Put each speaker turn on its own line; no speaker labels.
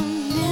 Oh,